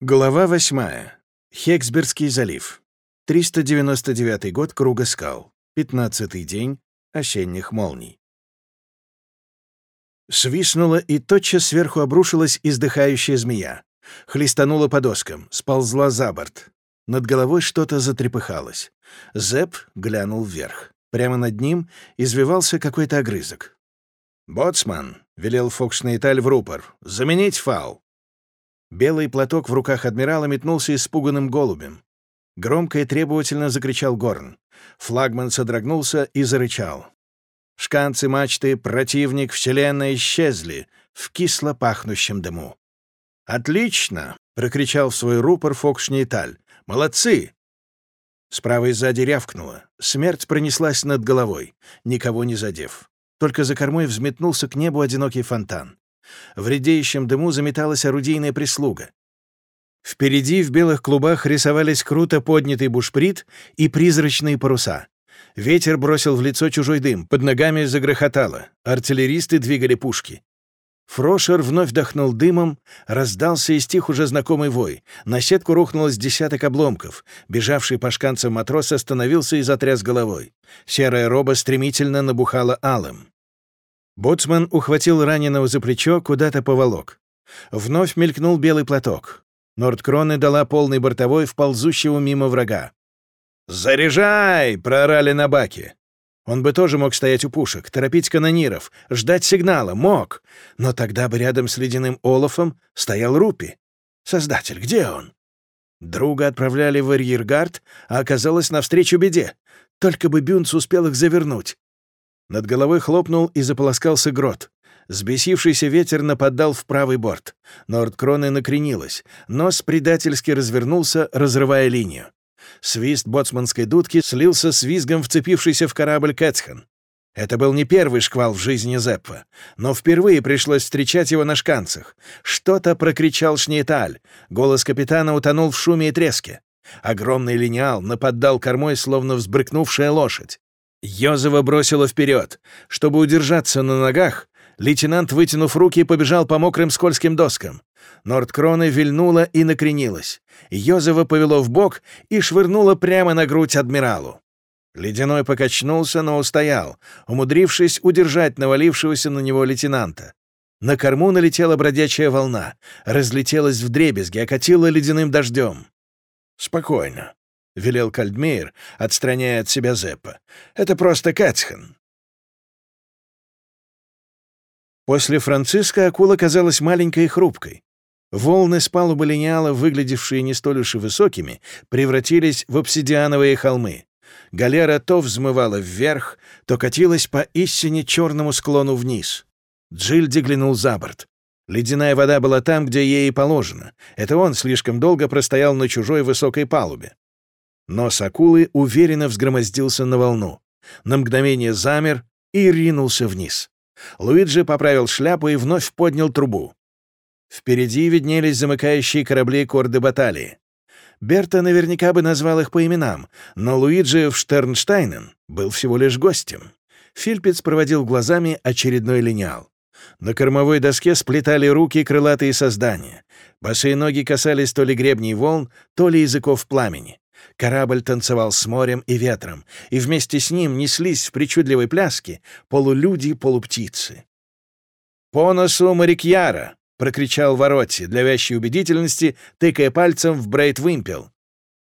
Глава 8. Хексбергский залив. 399 год Круга скал. 15-й день осенних молний. Свистнула, и тотчас сверху обрушилась издыхающая змея. Хлестанула по доскам, сползла за борт. Над головой что-то затрепыхалось. Зэп глянул вверх. Прямо над ним извивался какой-то огрызок. «Боцман», — велел Фокс-Нейталь в рупор, — «заменить фау». Белый платок в руках адмирала метнулся испуганным голубем. Громко и требовательно закричал Горн. Флагман содрогнулся и зарычал. Шканцы мачты, противник, вселенная исчезли в кисло пахнущем дыму. «Отлично!» — прокричал в свой рупор Фокшнейталь. «Молодцы!» Справа и сзади рявкнуло. Смерть пронеслась над головой, никого не задев. Только за кормой взметнулся к небу одинокий фонтан. В редеющем дыму заметалась орудийная прислуга. Впереди в белых клубах рисовались круто поднятый бушприт и призрачные паруса. Ветер бросил в лицо чужой дым, под ногами загрохотало, артиллеристы двигали пушки. Фрошер вновь вдохнул дымом, раздался и стих уже знакомый вой. На сетку рухнулось десяток обломков. Бежавший по шканцам матрос остановился и затряс головой. Серая роба стремительно набухала алым. Боцман ухватил раненого за плечо, куда-то поволок. Вновь мелькнул белый платок. Нордкроны дала полный бортовой в ползущего мимо врага. «Заряжай!» — проорали на баке. Он бы тоже мог стоять у пушек, торопить канониров, ждать сигнала, мог. Но тогда бы рядом с ледяным Олафом стоял Рупи. Создатель, где он? Друга отправляли в арьергард, а оказалось навстречу беде. Только бы Бюнц успел их завернуть. Над головой хлопнул и заполоскался грот. Сбесившийся ветер нападал в правый борт. Нордкроны накренилась. Нос предательски развернулся, разрывая линию. Свист боцманской дудки слился с визгом вцепившийся в корабль Кэтсхан. Это был не первый шквал в жизни Зеппа, но впервые пришлось встречать его на шканцах. Что-то прокричал Шнейталь. Голос капитана утонул в шуме и треске. Огромный линеал нападал кормой, словно взбрыкнувшая лошадь. Йозева бросила вперед. Чтобы удержаться на ногах, лейтенант, вытянув руки, побежал по мокрым скользким доскам. Нордкроны вильнула и накренилась. Йозева повело в бок и швырнула прямо на грудь адмиралу. Ледяной покачнулся, но устоял, умудрившись удержать навалившегося на него лейтенанта. На корму налетела бродячая волна, разлетелась в дребезги, окатила ледяным дождем. «Спокойно», — велел Кальдмейер, отстраняя от себя Зеппа. «Это просто Кацхан». После Франциска акула казалась маленькой и хрупкой. Волны с палубы линеала, выглядевшие не столь уж и высокими, превратились в обсидиановые холмы. Галера то взмывала вверх, то катилась по истине черному склону вниз. Джильди глянул за борт. Ледяная вода была там, где ей и положено. Это он слишком долго простоял на чужой высокой палубе. Нос акулы уверенно взгромоздился на волну. На мгновение замер и ринулся вниз. Луиджи поправил шляпу и вновь поднял трубу. Впереди виднелись замыкающие корабли корды баталии. Берта наверняка бы назвал их по именам, но Луиджи в Штернштайнен был всего лишь гостем. Фильпец проводил глазами очередной линеал. На кормовой доске сплетали руки крылатые создания. Босые ноги касались то ли гребней волн, то ли языков пламени. Корабль танцевал с морем и ветром, и вместе с ним неслись в причудливой пляске полулюди полуптицы. «По носу Марикьяра!» — прокричал Воротти, для вящей убедительности, тыкая пальцем в Брейт-Вимпел.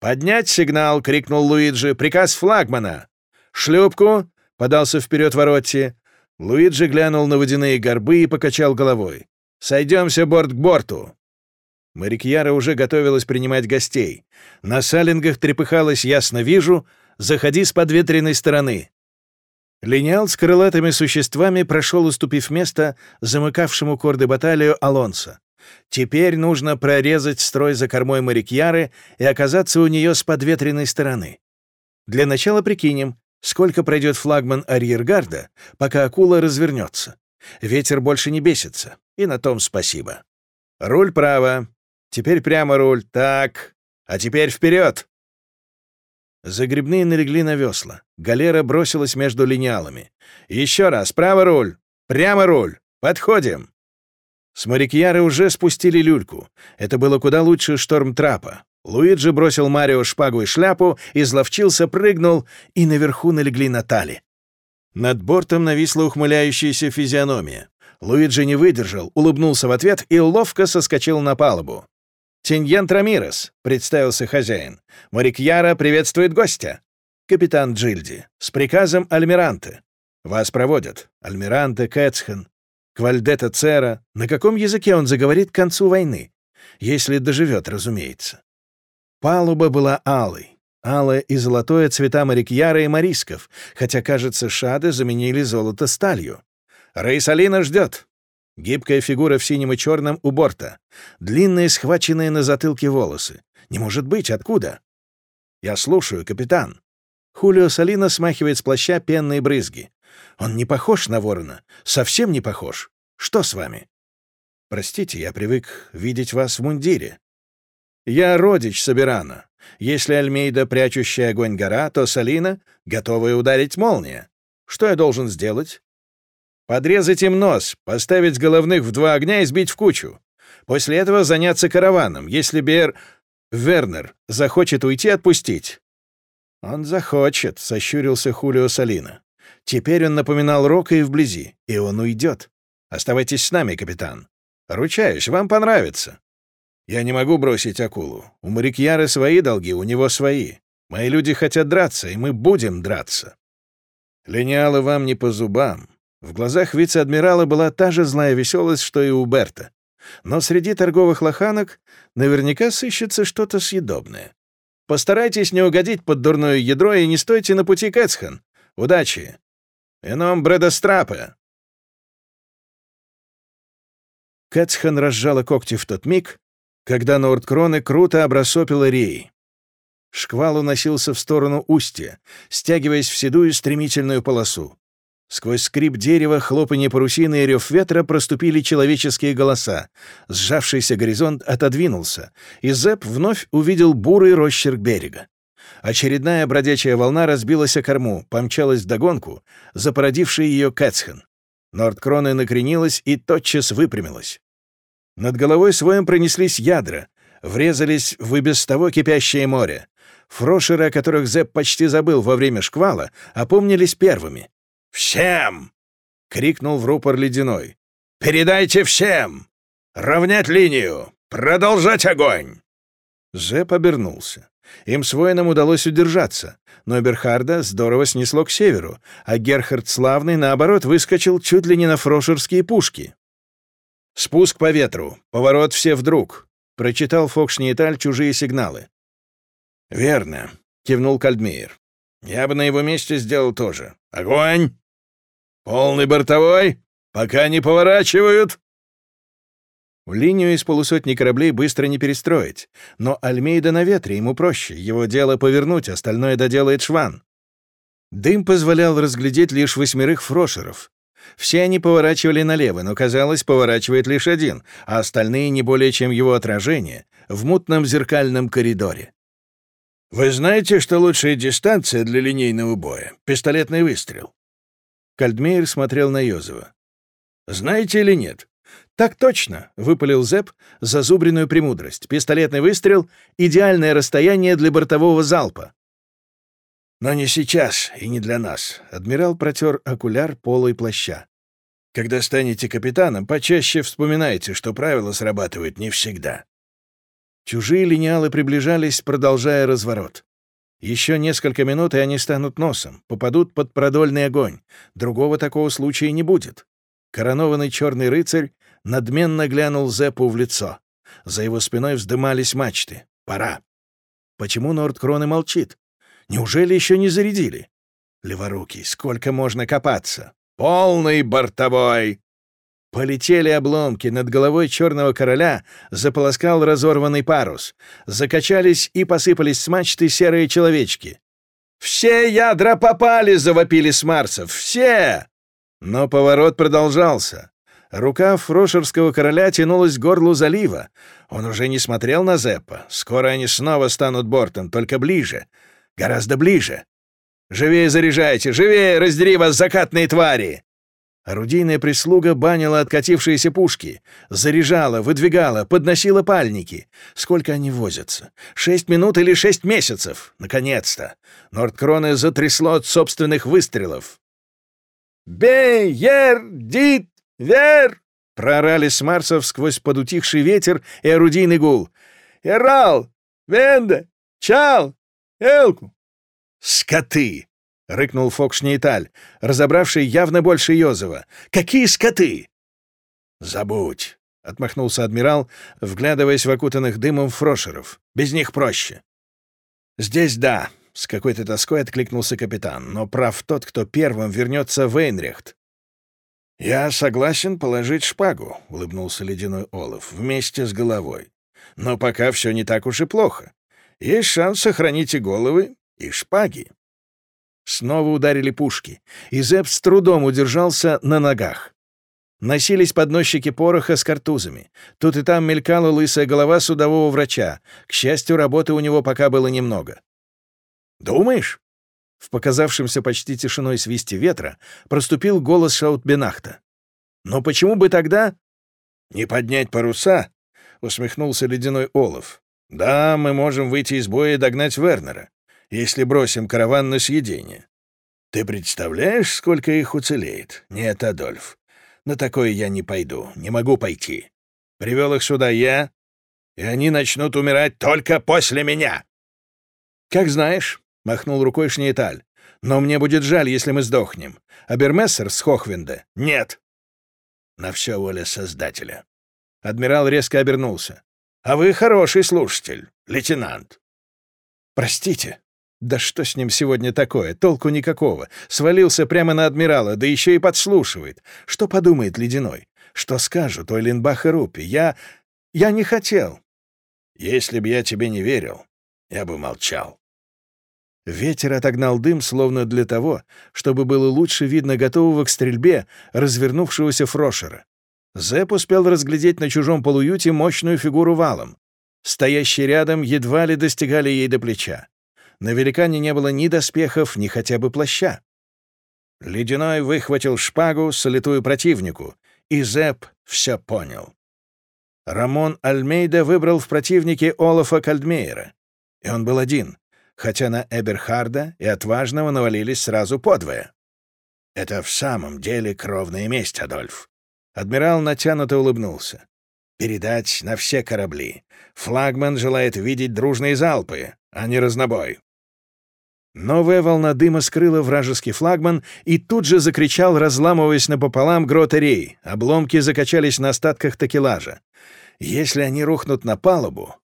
«Поднять сигнал!» — крикнул Луиджи. «Приказ флагмана!» «Шлюпку!» — подался вперед Воротти. Луиджи глянул на водяные горбы и покачал головой. «Сойдемся борт к борту!» Марикьяра уже готовилась принимать гостей. На салингах трепыхалась «Ясно вижу», «Заходи с подветренной стороны». Линял с крылатыми существами прошел, уступив место замыкавшему корды баталию Алонсо. Теперь нужно прорезать строй за кормой Марикьяры и оказаться у нее с подветренной стороны. Для начала прикинем, сколько пройдет флагман арьергарда, пока акула развернется. Ветер больше не бесится, и на том спасибо. Руль право, Теперь прямо руль. Так. А теперь вперед. Загребные налегли на весла. Галера бросилась между линеалами. Еще раз. Право руль. Прямо руль. Подходим. С Морикьяры уже спустили люльку. Это было куда лучше шторм-трапа. Луиджи бросил Марио шпагу и шляпу, изловчился, прыгнул, и наверху налегли на тали. Над бортом нависла ухмыляющаяся физиономия. Луиджи не выдержал, улыбнулся в ответ и ловко соскочил на палубу. «Тиньен Трамирес», — представился хозяин. «Морикьяра приветствует гостя». «Капитан Джильди, с приказом Альмиранте. Вас проводят. Альмиранте, Кэтсхен, Квальдета Цера. На каком языке он заговорит к концу войны? Если доживет, разумеется. Палуба была алой. Алое и золотое цвета морякьяра и морисков, хотя, кажется, шады заменили золото сталью. Рейсалина ждет. Гибкая фигура в синем и черном у борта. Длинные, схваченные на затылке волосы. Не может быть, откуда? Я слушаю, капитан. Хулио Салина смахивает с плаща пенные брызги. Он не похож на ворона. Совсем не похож. Что с вами? Простите, я привык видеть вас в мундире. Я родич Собирана. Если Альмейда, прячущая огонь гора, то Салина, готовая ударить молния. Что я должен сделать? Подрезать им нос, поставить головных в два огня и сбить в кучу. После этого заняться караваном. Если Бер... Вернер захочет уйти, отпустить. Он захочет, — сощурился Хулио Салина. Теперь он напоминал Рока и вблизи, и он уйдет. Оставайтесь с нами, капитан. Ручаюсь, вам понравится. Я не могу бросить акулу. У Марикьяры свои долги, у него свои. Мои люди хотят драться, и мы будем драться. Линеалы вам не по зубам. В глазах вице-адмирала была та же злая веселость, что и у Берта. Но среди торговых лоханок наверняка сыщется что-то съедобное. Постарайтесь не угодить под дурное ядро и не стойте на пути Кэтсхан. Удачи! «Эном бредострапе!» Кэтсхан разжала когти в тот миг, когда Нордкроны круто обрасопила рей. Шквал уносился в сторону устья, стягиваясь в седую стремительную полосу. Сквозь скрип дерева, хлопанье парусины и рев ветра проступили человеческие голоса. Сжавшийся горизонт отодвинулся, и Зэп вновь увидел бурый росчерк берега. Очередная бродячая волна разбилась о корму, помчалась вдогонку, запородивший ее Кэтсхен. Нордкрона накренилась и тотчас выпрямилась. Над головой своим пронеслись ядра, врезались в и без того кипящее море. Фрошеры, о которых Зепп почти забыл во время шквала, опомнились первыми. «Всем!» — крикнул в рупор ледяной. «Передайте всем! Равнять линию! Продолжать огонь!» Зепп обернулся. Им с воином удалось удержаться, но Берхарда здорово снесло к северу, а Герхард Славный, наоборот, выскочил чуть ли не на фрошерские пушки. «Спуск по ветру, поворот все вдруг», — прочитал Фокшниеталь чужие сигналы. «Верно», — кивнул Кальдмейер. «Я бы на его месте сделал тоже. Огонь! Полный бортовой, пока не поворачивают!» Линию из полусотни кораблей быстро не перестроить. Но Альмейда на ветре, ему проще. Его дело повернуть, остальное доделает Шван. Дым позволял разглядеть лишь восьмерых фрошеров. Все они поворачивали налево, но, казалось, поворачивает лишь один, а остальные не более чем его отражение в мутном зеркальном коридоре. «Вы знаете, что лучшая дистанция для линейного боя — пистолетный выстрел?» Кальдмейер смотрел на Йозова. «Знаете или нет, «Так точно!» — выпалил Зэп зазубренную премудрость. «Пистолетный выстрел — идеальное расстояние для бортового залпа». «Но не сейчас и не для нас», — адмирал протер окуляр полой плаща. «Когда станете капитаном, почаще вспоминайте, что правила срабатывают не всегда». Чужие линеалы приближались, продолжая разворот. Еще несколько минут, и они станут носом, попадут под продольный огонь. Другого такого случая не будет. Коронованный черный рыцарь надменно глянул Зеппу в лицо. За его спиной вздымались мачты. «Пора». Почему Нордкроны молчит? Неужели еще не зарядили? Леворукий, сколько можно копаться? Полный бортовой! Полетели обломки, над головой черного короля заполоскал разорванный парус. Закачались и посыпались с мачты серые человечки. «Все ядра попали!» — завопили с Марсов. «Все!» Но поворот продолжался. Рука фрошерского короля тянулась к горлу залива. Он уже не смотрел на Зеппа. Скоро они снова станут бортом, только ближе. Гораздо ближе. «Живее заряжайте! Живее! Раздери вас, закатные твари!» Орудийная прислуга банила откатившиеся пушки, заряжала, выдвигала, подносила пальники. Сколько они возятся? Шесть минут или шесть месяцев? Наконец-то! Нордкроны затрясло от собственных выстрелов. «Бей, ер, дит, вер!» — прорали с Марсов сквозь подутихший ветер и орудийный гул. «Эрал! Венде! Чал! Элку!» «Скоты!» — рыкнул Фокшнейталь, разобравший явно больше Йозова. «Какие скоты!» «Забудь!» — отмахнулся адмирал, вглядываясь в окутанных дымом фрошеров. «Без них проще». «Здесь да», — с какой-то тоской откликнулся капитан, «но прав тот, кто первым вернется в Эйнрехт». «Я согласен положить шпагу», — улыбнулся ледяной Олаф, — «вместе с головой. Но пока все не так уж и плохо. Есть шанс сохранить и головы, и шпаги». Снова ударили пушки, и Зепп с трудом удержался на ногах. Носились подносчики пороха с картузами. Тут и там мелькала лысая голова судового врача. К счастью, работы у него пока было немного. «Думаешь?» В показавшемся почти тишиной свисте ветра проступил голос Шаутбенахта. «Но почему бы тогда...» «Не поднять паруса?» — усмехнулся ледяной Олов. «Да, мы можем выйти из боя и догнать Вернера если бросим караван на съедение. Ты представляешь, сколько их уцелеет? Нет, Адольф, на такое я не пойду, не могу пойти. Привел их сюда я, и они начнут умирать только после меня. Как знаешь, — махнул рукой Шнейталь, — но мне будет жаль, если мы сдохнем. А Бермессер с Хохвинда — нет. На все воля Создателя. Адмирал резко обернулся. «А вы хороший слушатель, лейтенант». «Простите», да что с ним сегодня такое? Толку никакого. Свалился прямо на адмирала, да еще и подслушивает. Что подумает Ледяной? Что скажут Ойленбах и Рупи? Я... я не хотел. Если б я тебе не верил, я бы молчал. Ветер отогнал дым, словно для того, чтобы было лучше видно готового к стрельбе развернувшегося Фрошера. Зэп успел разглядеть на чужом полуюте мощную фигуру валом. Стоящие рядом едва ли достигали ей до плеча. На великане не было ни доспехов, ни хотя бы плаща. Ледяной выхватил шпагу, солитую противнику, и Зэп все понял. Рамон Альмейда выбрал в противнике Олафа Кальдмейера, и он был один, хотя на Эберхарда и Отважного навалились сразу подвое. «Это в самом деле кровная месть, Адольф». Адмирал натянуто улыбнулся. «Передать на все корабли. Флагман желает видеть дружные залпы, а не разнобой. Новая волна дыма скрыла вражеский флагман, и тут же закричал, разламываясь напополам, грот Рей. Обломки закачались на остатках такелажа. «Если они рухнут на палубу...»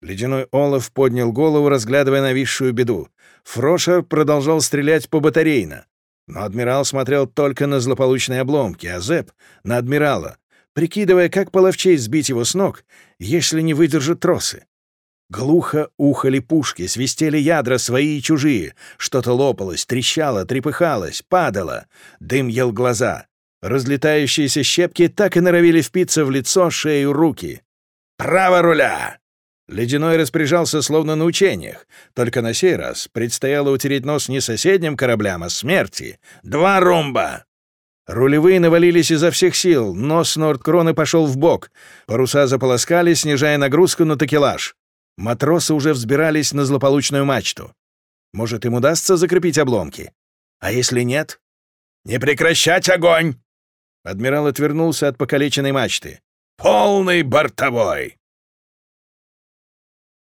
Ледяной Олаф поднял голову, разглядывая нависшую беду. Фрошер продолжал стрелять по батарейно. Но адмирал смотрел только на злополучные обломки, а Зэп — на адмирала, прикидывая, как половчей сбить его с ног, если не выдержат тросы. Глухо ухали пушки, свистели ядра свои и чужие. Что-то лопалось, трещало, трепыхалось, падало. Дым ел глаза. Разлетающиеся щепки так и норовили впиться в лицо, шею, руки. «Право руля!» Ледяной распоряжался словно на учениях. Только на сей раз предстояло утереть нос не соседним кораблям, а смерти. «Два румба!» Рулевые навалились изо всех сил, нос Нордкроны пошел в бок. Паруса заполоскали, снижая нагрузку на такелаж. Матросы уже взбирались на злополучную мачту. Может, им удастся закрепить обломки? А если нет? «Не прекращать огонь!» Адмирал отвернулся от покалеченной мачты. «Полный бортовой!»